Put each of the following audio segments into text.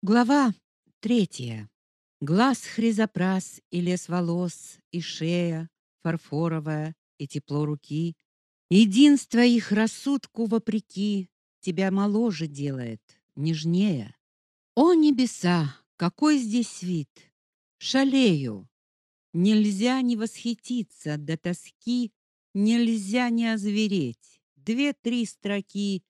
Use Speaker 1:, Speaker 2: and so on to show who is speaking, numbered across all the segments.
Speaker 1: Глава третья. Глаз хризопрас и лес волос, и шея фарфоровая, и тепло руки. Единство их рассудку вопреки тебя моложе делает, нежнее. О небеса, какой здесь вид! Шалею. Нельзя не восхититься до тоски, нельзя не озвереть. Две-три строки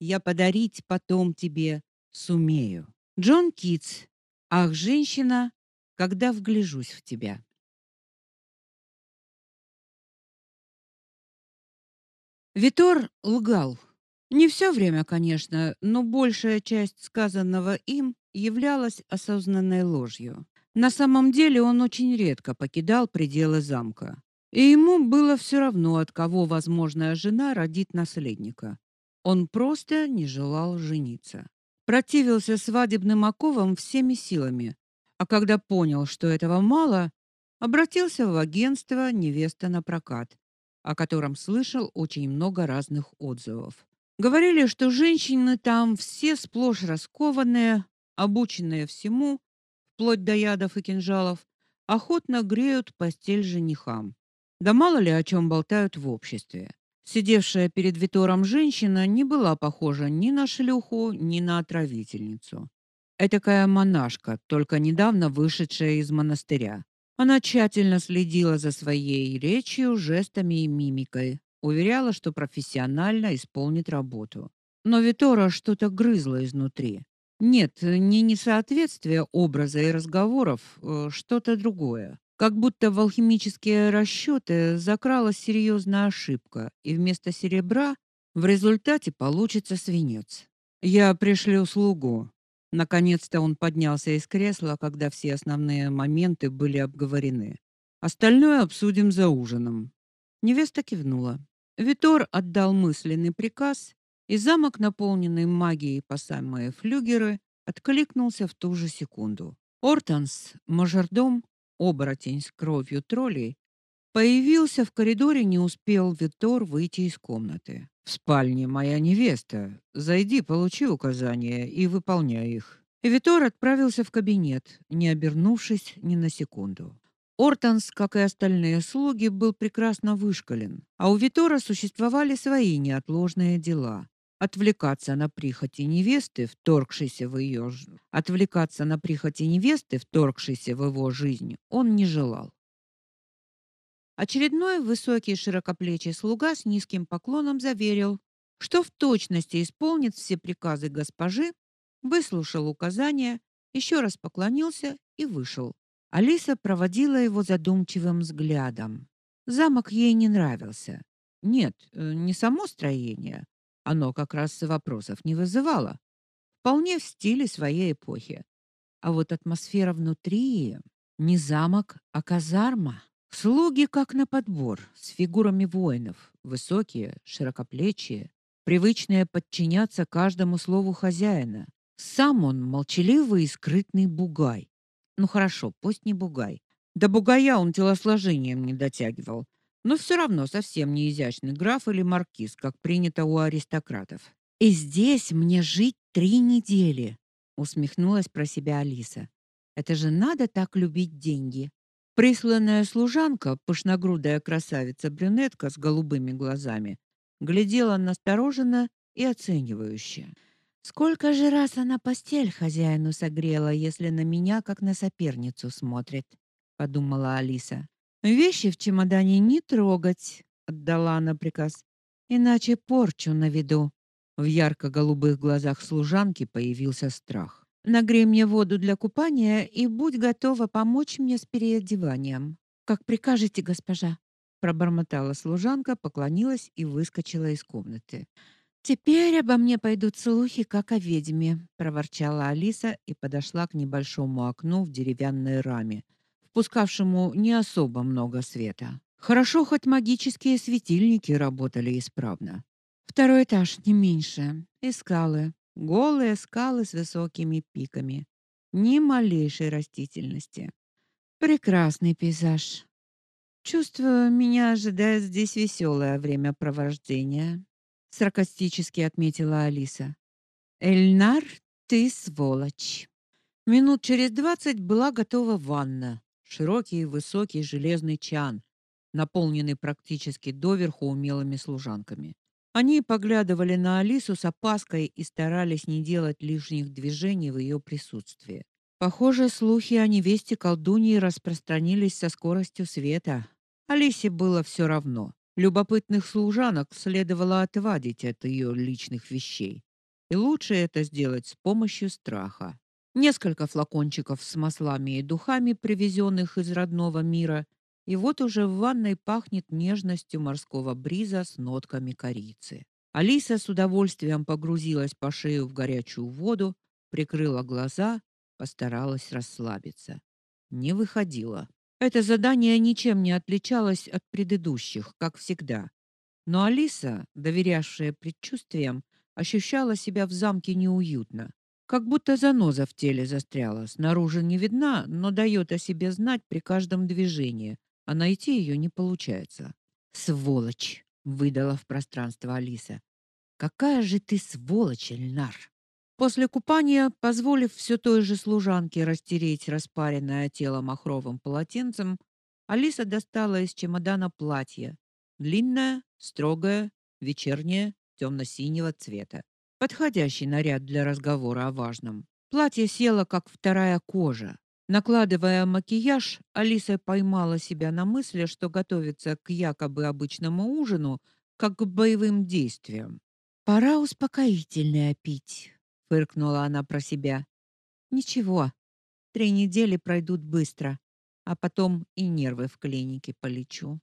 Speaker 1: я подарить потом тебе сумею. Джон Китс. Ах, женщина, когда вгляжусь в тебя. Витор лгал. Не все время, конечно, но большая часть сказанного им являлась осознанной ложью. На самом деле он очень редко покидал пределы замка. И ему было все равно, от кого возможная жена родит наследника. Он просто не желал жениться противился свадебным оковам всеми силами, а когда понял, что этого мало, обратился в агентство «Невеста на прокат», о котором слышал очень много разных отзывов. Говорили, что женщины там все сплошь раскованные, обученные всему, вплоть до ядов и кинжалов, охотно греют постель женихам. Да мало ли о чем болтают в обществе. Сидевшая перед Витором женщина не была похожа ни на шлюху, ни на отравительницу. Этакая монашка, только недавно вышедшая из монастыря. Она тщательно следила за своей речью, жестами и мимикой, уверяла, что профессионально исполнит работу. Но Витора что-то грызло изнутри. Нет, не несоответствие образа и разговоров, э, что-то другое. Как будто в алхимические расчеты закралась серьезная ошибка, и вместо серебра в результате получится свинец. Я пришлю слугу. Наконец-то он поднялся из кресла, когда все основные моменты были обговорены. Остальное обсудим за ужином. Невеста кивнула. Витор отдал мысленный приказ, и замок, наполненный магией по самые флюгеры, откликнулся в ту же секунду. Ортанс, мажордом, оборотень с кровью троллей, появился в коридоре, не успел Витор выйти из комнаты. В спальне моя невеста. Зайди, получи указания и выполняй их. Витор отправился в кабинет, не обернувшись ни на секунду. Ортанс, как и остальные слуги, был прекрасно вышколен, а у Витора существовали свои неотложные дела. Отвлекаться на прихоти невесты, вторгшейся в ее отвлекаться на прихоти невесты, вторгшейся в его жизнь, он не желал. Очередной высокий широкоплечий слуга с низким поклоном заверил, что в точности исполнит все приказы госпожи, выслушал указания, еще раз поклонился и вышел. Алиса проводила его задумчивым взглядом. Замок ей не нравился. Нет, э, не само строение, оно как раз вопросов не вызывало. Вполне в стиле своей эпохи. А вот атмосфера внутри не замок, а казарма. Слуги как на подбор, с фигурами воинов, высокие, широкоплечие, привычные подчиняться каждому слову хозяина. Сам он молчаливый и скрытный бугай. Ну хорошо, пусть не бугай. До бугая он телосложением не дотягивал, но все равно совсем не изящный граф или маркиз, как принято у аристократов. И здесь мне жить три недели, усмехнулась про себя Алиса. Это же надо так любить деньги. Присланная служанка, пышногрудая красавица-брюнетка с голубыми глазами, глядела настороженно и оценивающе. Сколько же раз она постель хозяину согрела, если на меня как на соперницу смотрит, подумала Алиса. Вещи в чемодане не трогать, отдала она приказ. Иначе порчу наведу. В ярко-голубых глазах служанки появился страх. Нагрей мне воду для купания и будь готова помочь мне с переодеванием. Как прикажете, госпожа, пробормотала служанка, поклонилась и выскочила из комнаты. Теперь обо мне пойдут слухи, как о ведьме, проворчала Алиса и подошла к небольшому окну в деревянной раме, впускавшему не особо много света. Хорошо хоть магические светильники работали исправно. Второй этаж не меньше. И скалы, голые скалы с высокими пиками, ни малейшей растительности. Прекрасный пейзаж. Чувствую, меня ожидает здесь веселое времяпровождение, саркастически отметила Алиса. Эльнар, ты сволочь. Минут через двадцать была готова ванна. Широкий, высокий железный чан, наполненный практически доверху умелыми служанками. Они поглядывали на Алису с опаской и старались не делать лишних движений в ее присутствии. Похоже, слухи о невесте колдуньи распространились со скоростью света. Алисе было все равно. Любопытных служанок следовало отвадить от ее личных вещей. И лучше это сделать с помощью страха. Несколько флакончиков с маслами и духами, привезенных из родного мира, и вот уже в ванной пахнет нежностью морского бриза с нотками корицы. Алиса с удовольствием погрузилась по шею в горячую воду, прикрыла глаза, постаралась расслабиться. Не выходила. Это задание ничем не отличалось от предыдущих, как всегда. Но Алиса, доверявшая предчувствиям, ощущала себя в замке неуютно. Как будто заноза в теле застряла, снаружи не видна, но дает о себе знать при каждом движении, а найти ее не получается. Сволочь, выдала в пространство Алиса. Какая же ты сволочь, Эльнар. После купания, позволив все той же служанке растереть распаренное тело махровым полотенцем, Алиса достала из чемодана платье, длинное, строгое, вечернее, темно синего цвета. Подходящий наряд для разговора о важном. Платье село как вторая кожа. Накладывая макияж, Алиса поймала себя на мысли, что готовится к якобы обычному ужину, как к боевым действиям. Пора успокоительное пить, фыркнула она про себя. Ничего. Три недели пройдут быстро, а потом и нервы в клинике полечу.